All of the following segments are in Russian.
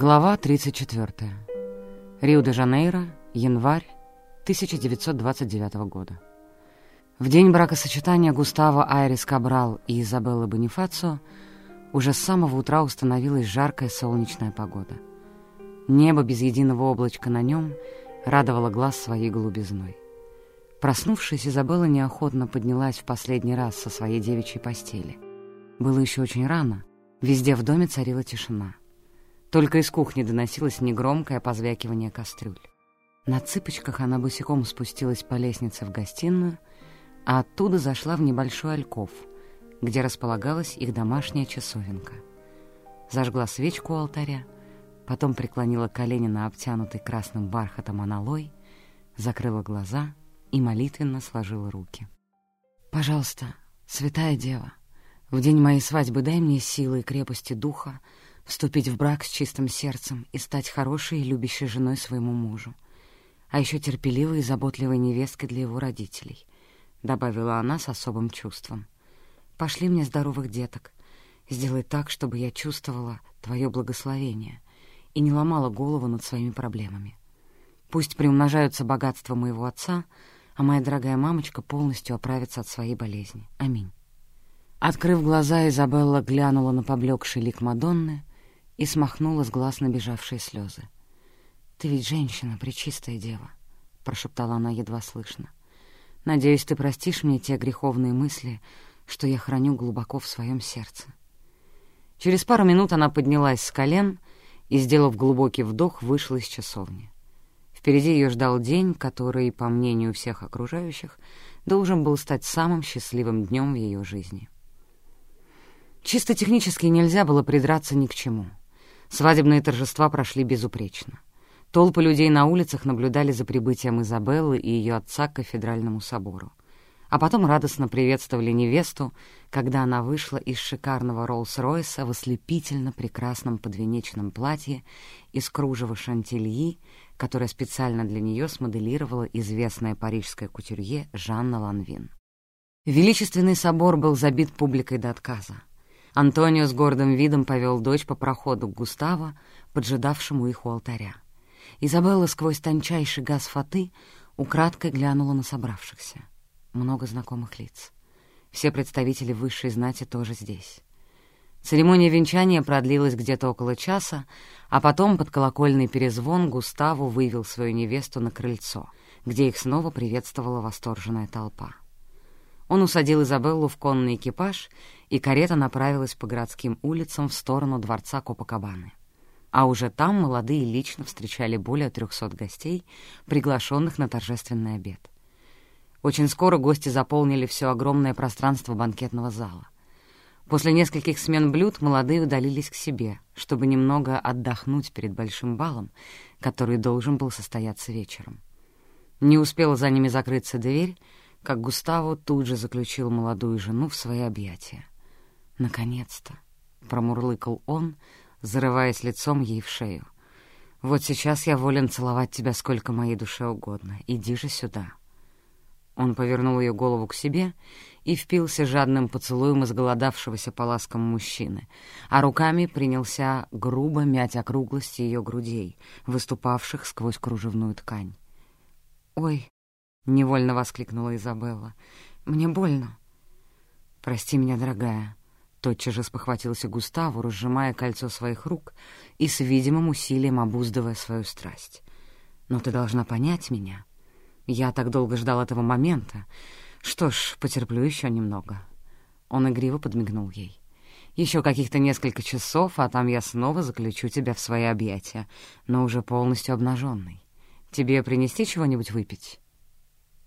Глава 34. Рио-де-Жанейро, январь 1929 года. В день бракосочетания Густава Айрис Кабрал и Изабеллы Бонифацио уже с самого утра установилась жаркая солнечная погода. Небо без единого облачка на нем радовало глаз своей голубизной. Проснувшись, Изабелла неохотно поднялась в последний раз со своей девичьей постели. Было еще очень рано, везде в доме царила тишина. Только из кухни доносилось негромкое позвякивание кастрюль. На цыпочках она босиком спустилась по лестнице в гостиную, а оттуда зашла в небольшой альков, где располагалась их домашняя часовенка. Зажгла свечку у алтаря, потом преклонила колени на обтянутый красным бархатом аналой, закрыла глаза и молитвенно сложила руки. «Пожалуйста, святая дева, в день моей свадьбы дай мне силы и крепости духа, вступить в брак с чистым сердцем и стать хорошей и любящей женой своему мужу, а еще терпеливой и заботливой невесткой для его родителей», — добавила она с особым чувством. «Пошли мне здоровых деток. Сделай так, чтобы я чувствовала твое благословение и не ломала голову над своими проблемами. Пусть приумножаются богатства моего отца, а моя дорогая мамочка полностью оправится от своей болезни. Аминь». Открыв глаза, Изабелла глянула на поблекший лик Мадонны и смахнула с глаз набежавшие слезы. «Ты ведь женщина, пречистая дева», — прошептала она едва слышно. «Надеюсь, ты простишь мне те греховные мысли, что я храню глубоко в своем сердце». Через пару минут она поднялась с колен и, сделав глубокий вдох, вышла из часовни. Впереди ее ждал день, который, по мнению всех окружающих, должен был стать самым счастливым днем в ее жизни. Чисто технически нельзя было придраться ни к чему — Свадебные торжества прошли безупречно. Толпы людей на улицах наблюдали за прибытием Изабеллы и ее отца к кафедральному собору. А потом радостно приветствовали невесту, когда она вышла из шикарного Роллс-Ройса в ослепительно прекрасном подвенечном платье из кружева шантильи, которое специально для нее смоделировала известная парижская кутюрье Жанна Ланвин. Величественный собор был забит публикой до отказа. Антонио с гордым видом повел дочь по проходу к Густаво, поджидавшему их у алтаря. Изабелла сквозь тончайший газ фаты украдкой глянула на собравшихся. Много знакомых лиц. Все представители высшей знати тоже здесь. Церемония венчания продлилась где-то около часа, а потом под колокольный перезвон Густаво вывел свою невесту на крыльцо, где их снова приветствовала восторженная толпа. Он усадил Изабеллу в конный экипаж, и карета направилась по городским улицам в сторону дворца Копакабаны. А уже там молодые лично встречали более трехсот гостей, приглашенных на торжественный обед. Очень скоро гости заполнили все огромное пространство банкетного зала. После нескольких смен блюд молодые удалились к себе, чтобы немного отдохнуть перед большим балом, который должен был состояться вечером. Не успела за ними закрыться дверь, как Густаво тут же заключил молодую жену в свои объятия. «Наконец-то!» — промурлыкал он, зарываясь лицом ей в шею. «Вот сейчас я волен целовать тебя сколько моей душе угодно. Иди же сюда!» Он повернул ее голову к себе и впился жадным поцелуем изголодавшегося по ласкам мужчины, а руками принялся грубо мять округлости ее грудей, выступавших сквозь кружевную ткань. «Ой!» — невольно воскликнула Изабелла. «Мне больно». «Прости меня, дорогая», — тотчас же спохватился Густаву, разжимая кольцо своих рук и с видимым усилием обуздывая свою страсть. «Но ты должна понять меня. Я так долго ждал этого момента. Что ж, потерплю еще немного». Он игриво подмигнул ей. «Еще каких-то несколько часов, а там я снова заключу тебя в свои объятия, но уже полностью обнаженный. Тебе принести чего-нибудь выпить?»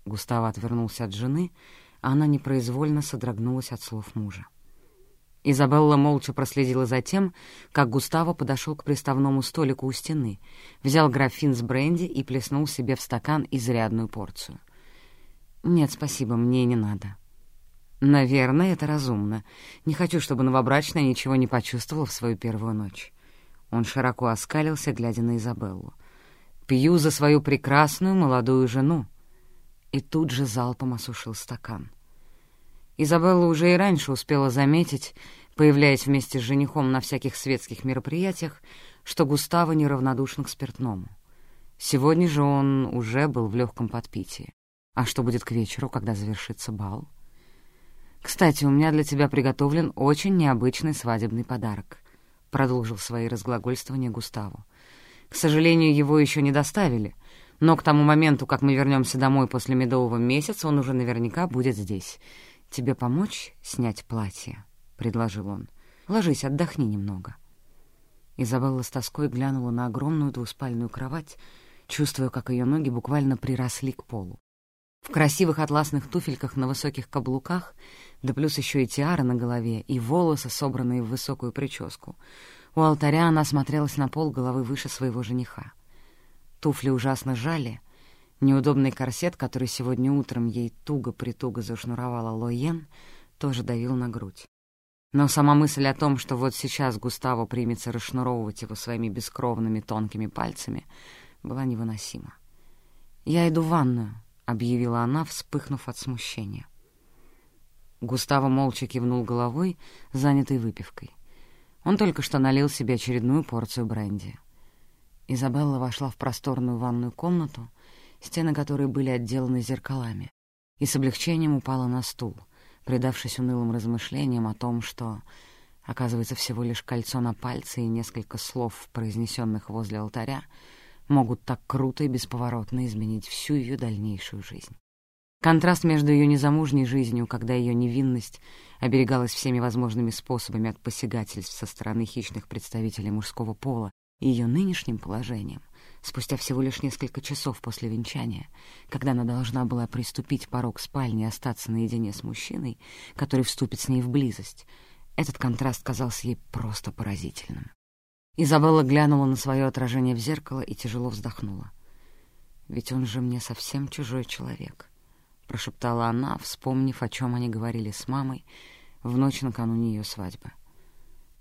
Густаво отвернулся от жены, а она непроизвольно содрогнулась от слов мужа. Изабелла молча проследила за тем, как Густаво подошел к приставному столику у стены, взял графин с бренди и плеснул себе в стакан изрядную порцию. «Нет, спасибо, мне не надо». «Наверное, это разумно. Не хочу, чтобы новобрачная ничего не почувствовала в свою первую ночь». Он широко оскалился, глядя на Изабеллу. «Пью за свою прекрасную молодую жену и тут же залпом осушил стакан. Изабелла уже и раньше успела заметить, появляясь вместе с женихом на всяких светских мероприятиях, что Густаво неравнодушен к спиртному. Сегодня же он уже был в легком подпитии. А что будет к вечеру, когда завершится бал? «Кстати, у меня для тебя приготовлен очень необычный свадебный подарок», — продолжил свои разглагольствования Густаву. «К сожалению, его еще не доставили, но к тому моменту, как мы вернемся домой после медового месяца, он уже наверняка будет здесь. Тебе помочь снять платье?» — предложил он. «Ложись, отдохни немного». Изабелла с тоской глянула на огромную двуспальную кровать, чувствуя, как ее ноги буквально приросли к полу. В красивых атласных туфельках на высоких каблуках, да плюс еще и тиара на голове, и волосы, собранные в высокую прическу. У алтаря она смотрелась на пол головы выше своего жениха. Туфли ужасно жали. Неудобный корсет, который сегодня утром ей туго-притуго зашнуровала Лоен, тоже давил на грудь. Но сама мысль о том, что вот сейчас Густаво примется расшнуровывать его своими бескровными тонкими пальцами, была невыносима. «Я иду в ванную», — объявила она, вспыхнув от смущения. Густаво молча кивнул головой, занятой выпивкой. Он только что налил себе очередную порцию бренди. Изабелла вошла в просторную ванную комнату, стены которой были отделаны зеркалами, и с облегчением упала на стул, предавшись унылым размышлениям о том, что, оказывается, всего лишь кольцо на пальце и несколько слов, произнесенных возле алтаря, могут так круто и бесповоротно изменить всю ее дальнейшую жизнь. Контраст между ее незамужней жизнью, когда ее невинность оберегалась всеми возможными способами от посягательств со стороны хищных представителей мужского пола, и ее нынешним положением, спустя всего лишь несколько часов после венчания, когда она должна была приступить порог спальни и остаться наедине с мужчиной, который вступит с ней в близость, этот контраст казался ей просто поразительным. Изабелла глянула на свое отражение в зеркало и тяжело вздохнула. «Ведь он же мне совсем чужой человек», — прошептала она, вспомнив, о чем они говорили с мамой в ночь накануне ее свадьбы.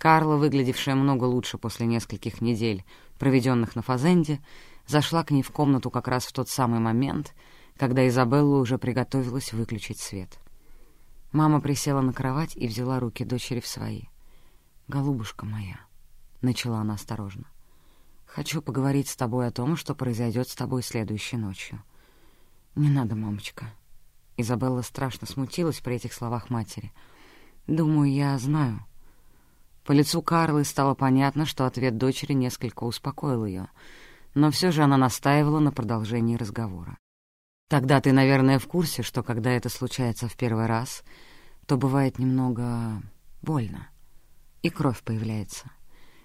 Карла, выглядевшая много лучше после нескольких недель, проведенных на Фазенде, зашла к ней в комнату как раз в тот самый момент, когда Изабелла уже приготовилась выключить свет. Мама присела на кровать и взяла руки дочери в свои. «Голубушка моя», — начала она осторожно. «Хочу поговорить с тобой о том, что произойдет с тобой следующей ночью». «Не надо, мамочка». Изабелла страшно смутилась при этих словах матери. «Думаю, я знаю». По лицу Карлы стало понятно, что ответ дочери несколько успокоил ее, но все же она настаивала на продолжении разговора. «Тогда ты, наверное, в курсе, что когда это случается в первый раз, то бывает немного больно, и кровь появляется»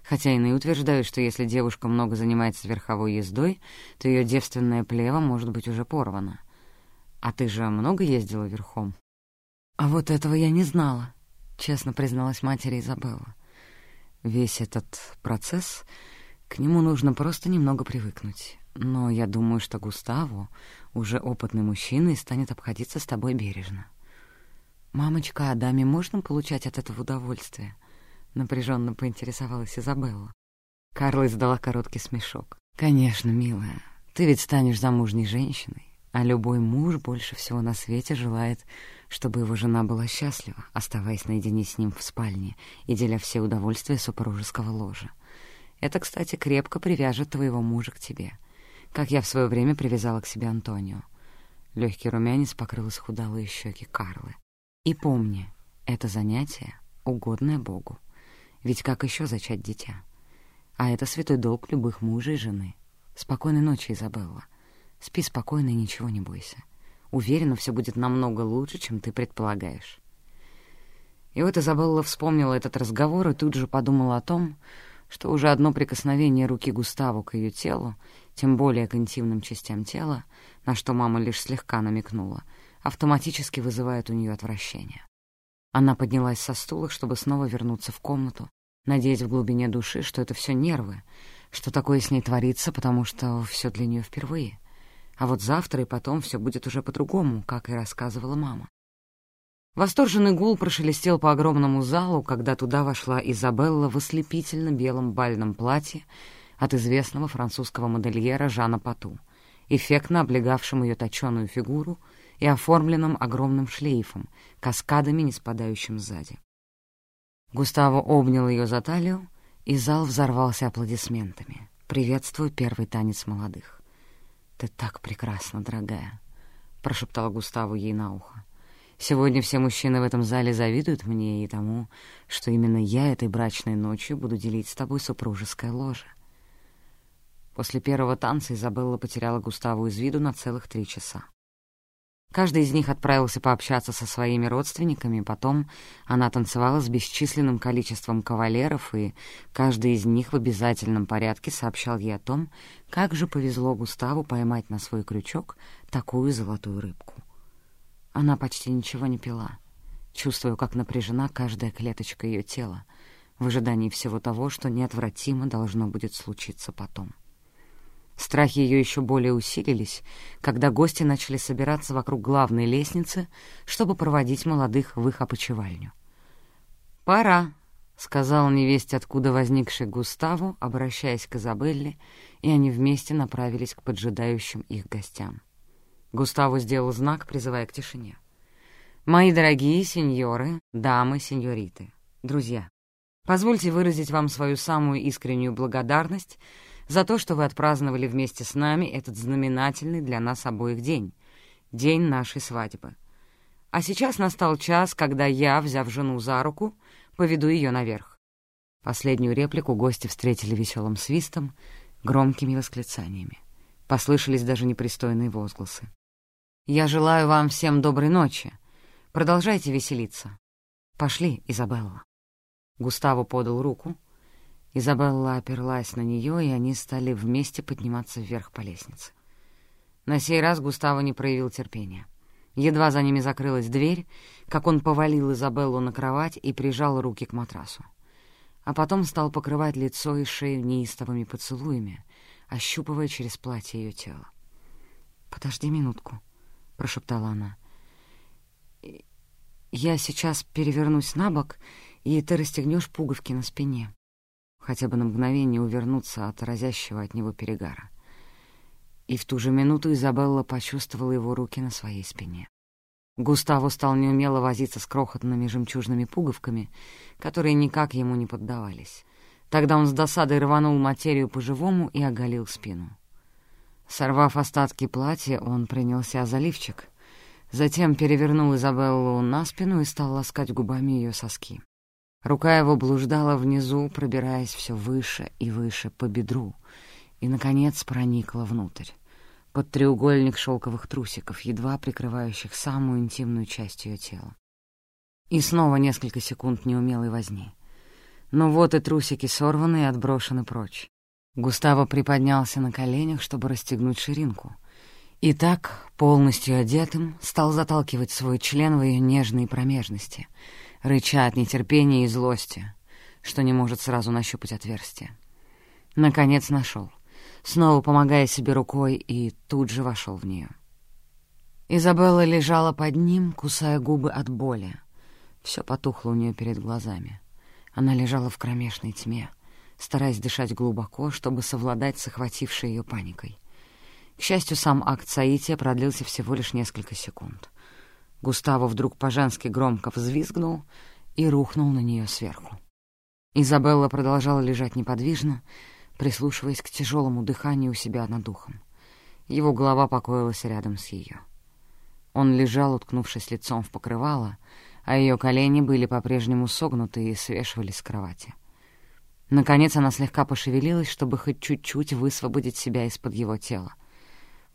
хотя иные утверждают, что если девушка много занимается верховой ездой, то ее девственное плево может быть уже порвано. А ты же много ездила верхом? А вот этого я не знала, честно призналась матери Изабелла. Весь этот процесс, к нему нужно просто немного привыкнуть. Но я думаю, что Густаво, уже опытный мужчина, и станет обходиться с тобой бережно. «Мамочка, а даме можно получать от этого удовольствие?» напряженно поинтересовалась Изабелла. Карла издала короткий смешок. «Конечно, милая, ты ведь станешь замужней женщиной, а любой муж больше всего на свете желает, чтобы его жена была счастлива, оставаясь наедине с ним в спальне и деля все удовольствия супружеского ложа. Это, кстати, крепко привяжет твоего мужа к тебе, как я в свое время привязала к себе Антонио». Легкий румянец покрыл исхудалые щеки Карлы. «И помни, это занятие, угодное Богу. Ведь как еще зачать дитя? А это святой долг любых мужа и жены. Спокойной ночи, Изабелла. Спи спокойно и ничего не бойся. Уверена, все будет намного лучше, чем ты предполагаешь. И вот Изабелла вспомнила этот разговор и тут же подумала о том, что уже одно прикосновение руки Густаву к ее телу, тем более к интимным частям тела, на что мама лишь слегка намекнула, автоматически вызывает у нее отвращение. Она поднялась со стула, чтобы снова вернуться в комнату, надеясь в глубине души, что это все нервы, что такое с ней творится, потому что все для нее впервые. А вот завтра и потом все будет уже по-другому, как и рассказывала мама. Восторженный гул прошелестел по огромному залу, когда туда вошла Изабелла в ослепительно белом бальном платье от известного французского модельера Жана Пату, эффектно облегавшим ее точеную фигуру и оформленным огромным шлейфом, каскадами, не спадающим сзади. Густаво обнял ее за талию и зал взорвался аплодисментами. «Приветствую первый танец молодых». «Ты так прекрасна, дорогая», — прошептал Густаву ей на ухо. «Сегодня все мужчины в этом зале завидуют мне и тому, что именно я этой брачной ночью буду делить с тобой супружеское ложе». После первого танца Изабелла потеряла Густаву из виду на целых три часа. Каждый из них отправился пообщаться со своими родственниками, потом она танцевала с бесчисленным количеством кавалеров, и каждый из них в обязательном порядке сообщал ей о том, как же повезло Густаву поймать на свой крючок такую золотую рыбку. Она почти ничего не пила, чувствуя, как напряжена каждая клеточка ее тела, в ожидании всего того, что неотвратимо должно будет случиться потом. Страхи ее еще более усилились, когда гости начали собираться вокруг главной лестницы, чтобы проводить молодых в их опочивальню. «Пора», — сказал невесть, откуда возникший Густаву, обращаясь к Изабелле, и они вместе направились к поджидающим их гостям. Густаву сделал знак, призывая к тишине. «Мои дорогие сеньоры, дамы, сеньориты, друзья, позвольте выразить вам свою самую искреннюю благодарность — за то, что вы отпраздновали вместе с нами этот знаменательный для нас обоих день, день нашей свадьбы. А сейчас настал час, когда я, взяв жену за руку, поведу ее наверх. Последнюю реплику гости встретили веселым свистом, громкими восклицаниями. Послышались даже непристойные возгласы. «Я желаю вам всем доброй ночи. Продолжайте веселиться. Пошли, Изабелла». Густаво подал руку, Изабелла оперлась на нее, и они стали вместе подниматься вверх по лестнице. На сей раз Густаво не проявил терпения. Едва за ними закрылась дверь, как он повалил Изабеллу на кровать и прижал руки к матрасу. А потом стал покрывать лицо и шею неистовыми поцелуями, ощупывая через платье ее тело. «Подожди минутку», — прошептала она. «Я сейчас перевернусь на бок, и ты расстегнешь пуговки на спине» хотя бы на мгновение увернуться от разящего от него перегара. И в ту же минуту Изабелла почувствовала его руки на своей спине. Густаво стал неумело возиться с крохотными жемчужными пуговками, которые никак ему не поддавались. Тогда он с досадой рванул материю по-живому и оголил спину. Сорвав остатки платья, он принялся за лифчик, затем перевернул Изабеллу на спину и стал ласкать губами ее соски. Рука его блуждала внизу, пробираясь все выше и выше по бедру, и, наконец, проникла внутрь, под треугольник шелковых трусиков, едва прикрывающих самую интимную часть ее тела. И снова несколько секунд неумелой возни. Но вот и трусики сорваны и отброшены прочь. Густаво приподнялся на коленях, чтобы расстегнуть ширинку. И так, полностью одетым, стал заталкивать свой член в ее нежные промежности — рыча от нетерпения и злости, что не может сразу нащупать отверстие. Наконец нашел, снова помогая себе рукой, и тут же вошел в нее. Изабелла лежала под ним, кусая губы от боли. Все потухло у нее перед глазами. Она лежала в кромешной тьме, стараясь дышать глубоко, чтобы совладать с охватившей ее паникой. К счастью, сам акт соития продлился всего лишь несколько секунд. Густаво вдруг по-женски громко взвизгнул и рухнул на нее сверху. Изабелла продолжала лежать неподвижно, прислушиваясь к тяжелому дыханию у себя над духом. Его голова покоилась рядом с ее. Он лежал, уткнувшись лицом в покрывало, а ее колени были по-прежнему согнуты и свешивались с кровати. Наконец она слегка пошевелилась, чтобы хоть чуть-чуть высвободить себя из-под его тела —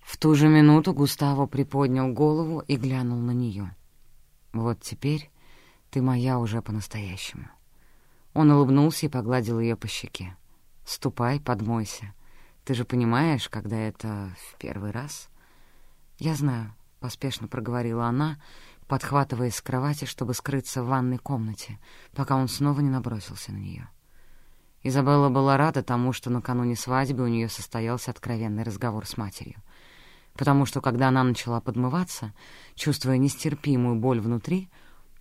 в ту же минуту Густаво приподнял голову и глянул на нее. «Вот теперь ты моя уже по-настоящему». Он улыбнулся и погладил ее по щеке. «Ступай, подмойся. Ты же понимаешь, когда это в первый раз?» «Я знаю», — поспешно проговорила она, подхватываясь с кровати, чтобы скрыться в ванной комнате, пока он снова не набросился на нее. Изабелла была рада тому, что накануне свадьбы у нее состоялся откровенный разговор с матерью потому что, когда она начала подмываться, чувствуя нестерпимую боль внутри,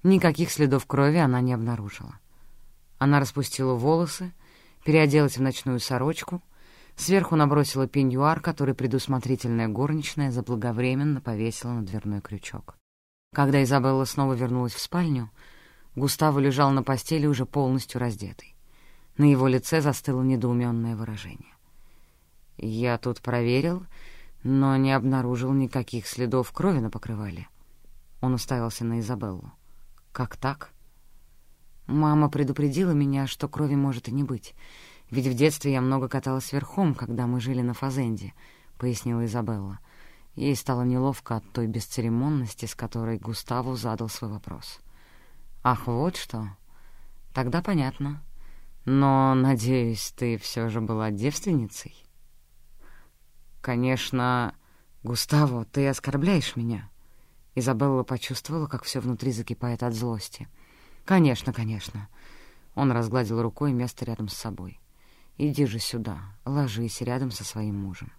никаких следов крови она не обнаружила. Она распустила волосы, переоделась в ночную сорочку, сверху набросила пеньюар, который предусмотрительная горничная заблаговременно повесила на дверной крючок. Когда Изабелла снова вернулась в спальню, Густаво лежал на постели уже полностью раздетый. На его лице застыло недоуменное выражение. «Я тут проверил, но не обнаружил никаких следов крови на покрывале». Он уставился на Изабеллу. «Как так?» «Мама предупредила меня, что крови может и не быть, ведь в детстве я много каталась верхом, когда мы жили на Фазенде», — пояснила Изабелла. Ей стало неловко от той бесцеремонности, с которой Густаву задал свой вопрос. «Ах, вот что! Тогда понятно. Но, надеюсь, ты все же была девственницей?» «Конечно, Густаво, ты оскорбляешь меня». Изабелла почувствовала, как все внутри закипает от злости. «Конечно, конечно». Он разгладил рукой место рядом с собой. «Иди же сюда, ложись рядом со своим мужем».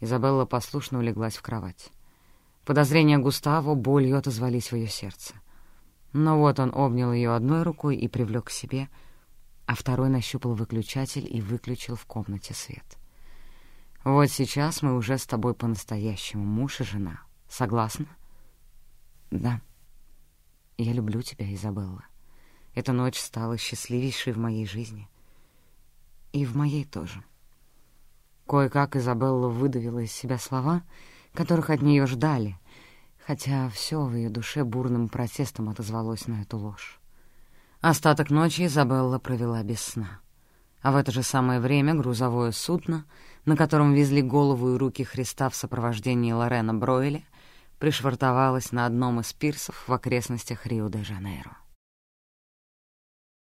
Изабелла послушно улеглась в кровать. Подозрения Густаво болью отозвались в ее сердце. Но вот он обнял ее одной рукой и привлек к себе, а второй нащупал выключатель и выключил в комнате свет. «Вот сейчас мы уже с тобой по-настоящему муж и жена. Согласна?» «Да. Я люблю тебя, Изабелла. Эта ночь стала счастливейшей в моей жизни. И в моей тоже». Кое-как Изабелла выдавила из себя слова, которых от нее ждали, хотя все в ее душе бурным протестом отозвалось на эту ложь. Остаток ночи Изабелла провела без сна. А в это же самое время грузовое судно, на котором везли голову и руки Христа в сопровождении Лорена Бройля, пришвартовалось на одном из пирсов в окрестностях Рио-де-Жанейро.